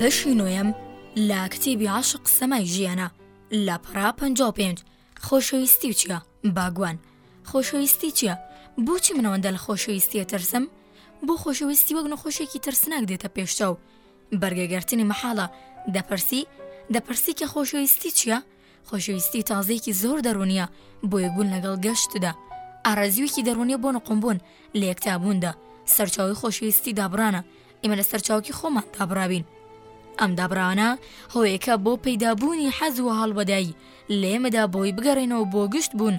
بەشی نۆیەم لە کتێبی عاشق سەمای ژیانە لە پڕا 55 خۆشەویستی و چیە باگوان خۆشەویستی چیە بۆچی منەوەندە لە خۆشەویستیە ترسم بۆ خۆشەویستی وەک نەخۆشێکی ترسناک دێتە پێشچاو بەرگەگەرتنی مەحاڵە دەپرسی دەپرسی کە خۆشەویستی چیە؟ خۆشەویستی تازەیەکی زۆر دەروونیە بۆ یەکبوون لەگەڵ گەشتدا، ئارەزوویەکی دەروونیە بۆ نقومبوون لە یەکتابووندا، سەرچاوەی خۆشەویستی دابڕانە، ئێمە لە سەرچاوەکی خۆمان دابڕاوین. ئەم دابڕاوانە هۆیەکە بۆ پەیدابوونی حەز و هەڵبەدایی لە ئێمەدا بۆی بگەڕێینەوە بۆ گشت بوون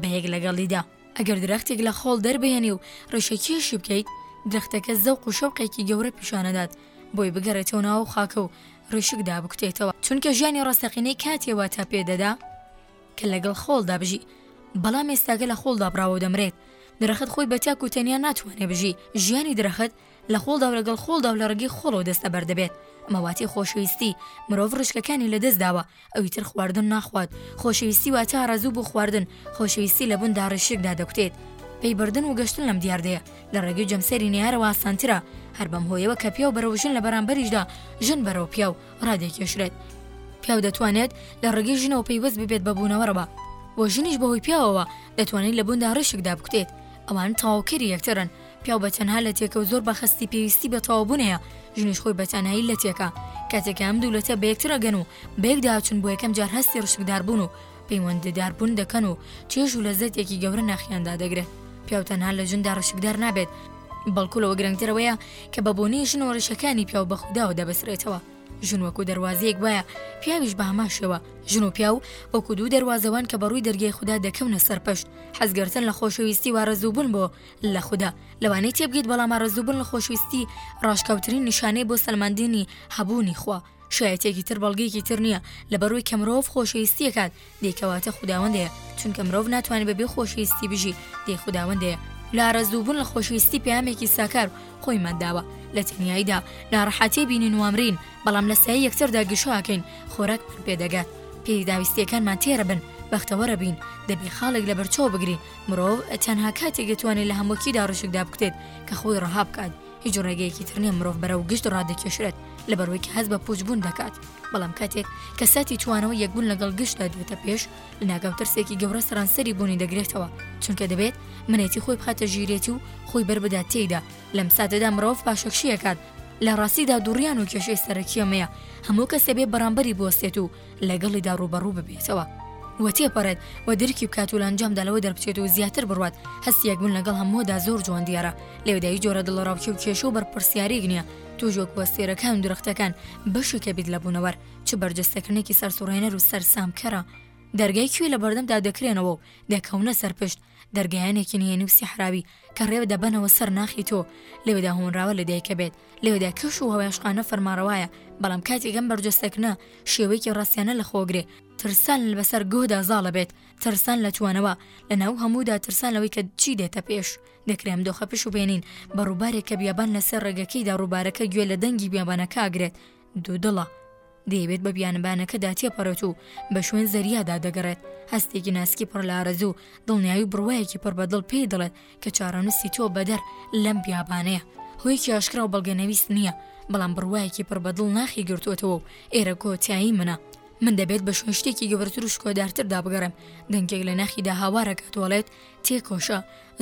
بە یەک لەگەڵیدا. ئەگەر درەختێک لە خۆڵ دەربهێنی و ڕیشەکێشی بکەیت، درەختەکە زەوق و شەوقێکی گەورە پیشانەدات بۆی بگەڕێتەوە ناو ئەو خاکە و ڕیشک دابکوتێتەوە چونکە ژیانی ڕاستەقینەی کاتێ واتا پێ دەدا کە لەگەڵ خۆڵدا بژی بەڵام ئێستاگە لە خۆڵدا بڕاوە و دەمرێت درەخت خۆی بەتاک و تەنیا ناتوانێ بژی ژیانی درەخت لە خۆڵدا و لەگەڵ خۆڵدا و لە ڕگی خۆڵەوە دەستەبەر دەبێت مەواتی خۆشەویستی مرۆڤ ڕشکەکانی لەدەست داوە ئەوی تر خواردن ناخوات، خۆشەویستی واتە ئارەزوو بۆ خواردن، خۆشەویستی لە بووندا ڕیشێکدا دەکوتێت. پێی بردن و گەشتن لەم دیاردەیە، لە ڕێگەی جەمسەری نەیارەوە ئاسانترە، هەر بەم هۆیەوە کە پیاو بەرەو ژن لە بەرامبەریشدا ژن بەرەو پیاو ڕادەکێشرێت. پیاو دەتوانێت لە ڕێگەی ژنەوە پەیوەست ببێت بە بوونەوەرەوە و ژنیش بەهۆی پیاوەوە دەتوانێت لە بووندا ڕیشێکدا بکوتێت، ئەوان تەواوکەری یەکترن. پیاو بە تەنها لەتێکە و زۆر بەخەستی پێویستی بە تەواوبوون هەیە، ژنیش خۆی بە تەنایی لەتێکە. کاتێک کە ئەم دوو لەتە بە یەکتر ئەگەن و بە یەکدا ئەچن بۆ یەکەم جار هەستی ڕشکداربوون و پەیوەندیداربوون دەکەن و چێژ و لەزەتێکی گەورە ناخیان دادەگرێ. پیاو تەنها لە ژندا ڕشکدار نابێت، بەڵکو لەوە گرنگتر ئەوەیە کە بە بۆنەی ژنەوە ڕیشەکانی پیاو بە خوداوە دەبەسرێتەوە. ژن وەکو دەروازەیەک وایە، پیاویش بە هەمان شێوە. ژن و پیاو وەکو دوو دەروازەوان کە بە ڕووی دەرگای خودا دەکەونە سەر پشت. حەزگرتن لە خۆشەویستی و ئارەزووبوون بۆ. لە خودا لەوانەی تێبگەیت بەڵام ئارەزووبوون لە خۆشویستی ڕاشکاوترین نیشانەی بۆ سەلماندنی هەبوونی خوا شایەتێکی تر بەڵگەیەکی تر نییە لە بەڕووی کە مرۆڤ خۆشەویستیەکات دێکەواتە خودداوەندەیە چونکە مرۆڤ ناتوانێت بەبێ خۆشویستی بژی دێ خودداوەندەیە لە ئارەزووبوون لە خۆشویستی پامێکی ساکار خۆیمان داوە لە تەنیاییدا ناڕەحەتی بینین وامرین بەڵام لە سای یەکتردا گەشاکەین خۆراک پێدەگات پێداویستیەکانمان تێرە بن بەختەوەرە بین دەبێ خاڵێک لە بەرچاو بگرین مرۆڤ تەنها کاتێک دەتوانێت لە هەموەکیدا ڕشکدا بکتێت کە خۆی ڕەها بکات هیچ ڕێگەیەکی تر نیە مرۆڤ بەرەو گشت ڕادەکێشرێت لەبەرەوەی کە هەز بە پوچبوون دەکات بەڵام کاتێک کە ساتی توانەوە یەکبوون لەگەڵ گشتدا دوێتە پێش لەناگەم ترسێکی گەورە سەرانسەری بوونی دەگرێتەوە چونکە دەبێت منێتی خۆی بخاتە ژیرێتی و خۆی بربدا تێیدا لەم ساتەدا مرۆڤ پاشەکشیەکات لە ڕاستیدا دوڕیان و کێشەی سەرەکیەمەیە هەموو کەسێ بێ بەرامبەری بوەستێت و لەگەڵیدا ڕوبەڕوو ببێتەوە و تێپەڕێت و درکی بکات و لەنجامدا لەوە دەربچێت و زیاتر بڕوات هەستی یەکبوون لەگەڵ هەمووەدا زۆر جوان دیارە لێودایی جۆرە دڵڕاوکی و کێشە و بەرپرسیارێک نییە توژۆک وەستێرەکان و درختەکان بەشی کەبیت لە بوونەوەر چ بەرجەستەکردنێکی سەرسوڕێنەر و سەرسامکەرە دەرگای کوێ لە بەردەمدا دەکرێنەوە و دەکەونە سەرپشت دەرگایانێکی نهێنی و سیحراوی کە ڕێو دەبەنەوە سەر ناخی تۆ لەوێدا هۆنراوە لە دایکە بێت لەوێدا کەش و هەواشقانە فەرماڕەوایە بەڵام کاتێک ئەم بەرجەستەکنە شێوەیەکی ڕاستیانە لە خۆگرێ ترسان لە بەسەر گۆدا زاڵە بێت ترسان لە توانەوە لە ناو هەموودا ترسان لەوەی کە چی دێتە پێش دەکرێم دۆخە پش و بێنین بە ڕووبارێک کە بیابان لەسەر ڕێگەکەیدا ڕووبارەکە گوێ لە دەنگی بیابانەکە ئاگرێت دوودڵە. دەیەوێت بە بیانبانەکەدا تێپەڕێت و بە شوێن زەریادا دەگەڕێت، هەستێکی ناسکی پڕ لە ئارەزوو و دڵنیایی و بڕوایەکی پڕ بە دڵ پێی دەڵێت کە چارەنووسی تۆ بەدەر لەم بیابانەیە. هۆیەکی ئاشکرا و بەڵگەنەویست نییە، بەڵام بڕوایەکی پڕ بە دڵ ناخی گرتووەتەوە و ئێرە کۆتایی منە. من دەبێت بە شوێن شتێکی گەورەتر و شکۆدارتردا بگەڕێم. دەنگێک لە ناخیدا هاوار ئەکات و ئەڵێت، تێکۆشە.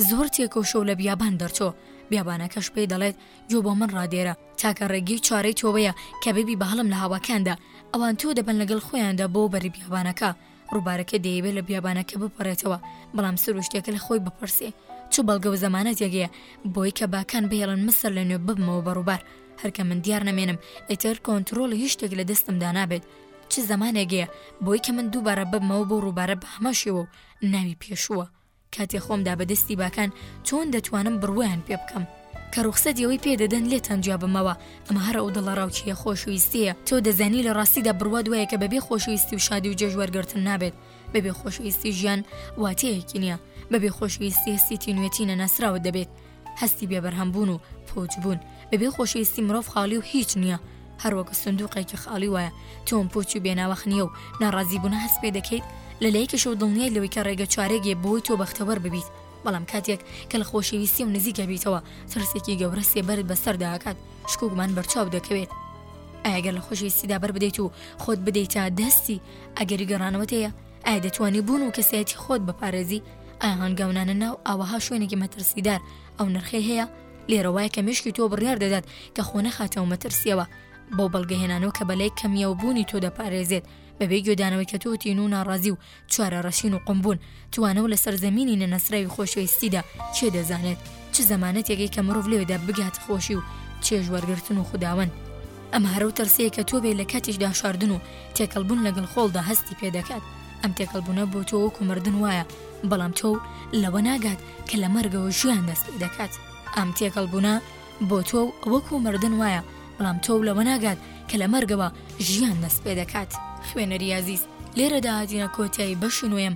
زۆر تێکۆشە و لە بیابان دەرچۆ. بیابانەکەش پێی دەڵێت، گوێ بۆ من ڕادێرە. تاکە ڕێگی و چارەی تۆەوەیە کە ببی بە هەڵم لە هاواکاندا، ئەوان تۆ دەبەن لەگەڵ خۆیاندا بۆ بەری بیابانەکە، ڕووبارەکە دەیەوێت لە بیابانەکە بپەڕێتەوە، بەڵام سروشتەکە لە خۆی بپرسێ چ بەڵگە و زەمانەتێک هەیە بۆی کە باکان بهێڵن مسر لە نوێ ببمەوە بە ڕووبار، هەر کە من دیار نەمێنم ئیتر کۆنتڕۆڵی هیچ شتێک لە دەستمدا نابێت، چ زەمانێک هەیە بۆی کە من دووبارە ببمەوە بۆ ڕووبارە بە هەمان شێوە و ناوی پێشووە. کاتێ خۆم دا بە دەستی باکان چۆن دەتوانم بڕوایان پێ بکەم کە ڕوخسەت یەوەی پێ دەدەن لێتان جیا بمەوە ئەمە هەر ئەو دڵە ڕاوچیە خۆشویستەیە تۆ دەزانی لە ڕاستیدا بڕوا دوایە کە بەبێ خۆشویستی و شادی و جێژوەرگرتن نابێت بەبێ خۆشویستی ژیان واتەیەکی نییە بەبێ خۆشویستی هەستی تینوێتی نەناسراوت دەبێت هەستی بێ بەرهەم بوون و پوچ بوون بەبێ خۆشەویستی مرۆڤ خاڵی و هیچ نییە هەروەکە سندوقێکی خاڵی وایە تۆم پوچ و بێناوەخ نییە و ناڕازی بوون هەست پێ دەکەیت لە لایەکیشە و دڵنیای لەوەی کە ڕێگە چارێگێ بۆی تۆ بەختەوەر ببیت بەڵام کاتێک کە لە خۆشەویستی و نزیکە بیتەوە ترسێکی گەورە سێبەرت بەسەردا ئاکات شکوکمان بەرچاو دەکەوێت ئاگەر لە خۆشەویستیدا بەر بدەیت و خۆت بدەیتە دەستی ئەگەری گەڕانەوەت هەیە ئایا دەتوانی بوون و کەسایەتی خۆت بپارێزی ئایا هەنگاونانە ناو ئاوەها شوێنێکی مەترسیدار ئەو نرخەی هەیە لێرە وایە کە مشکی تۆ بڕیار دەدات کە خۆ نەخاتەوە مەترسیەوە بۆ بەڵگەهێنانەوە کە بەلای کەمیەوە بوونی تۆ دەپارێزێت بەبێ گوێدانەوەی کە تۆتین و ناڕازی و چوارە ڕەشین و قمبوون توانەوە لە سەرزەمینی نەنەسراوی خۆشەویستیدا چێ دەزانێت چ زەمانەتێکی کە مرۆڤ لەوێدا بگات خۆشی و چێژ وەرگتن و خودداوەند ئەم هەرە و ترسەیە کە تۆ بێی لە کاتی داشاردن و تێکەڵ بوون لەگەڵ خۆڵدا هەستی پێ دەکات، ئەم تێکەڵ بوونە بۆ تۆ وەکو مردن وایە، بەڵام تۆ لەوە ناگات کە لە مەرگەوە ژیان دەست پێ دەکات. ئەم تێکەڵ بوونە بۆ تۆ وەکو مردن وایە، بەڵام تۆ لەوە ناگات کە لە مەرگەوە ژیان دەست پێ دەکات. خوێنەری ئازیز، لێرەدا هاتینە کۆتایی بەشی نۆیەم.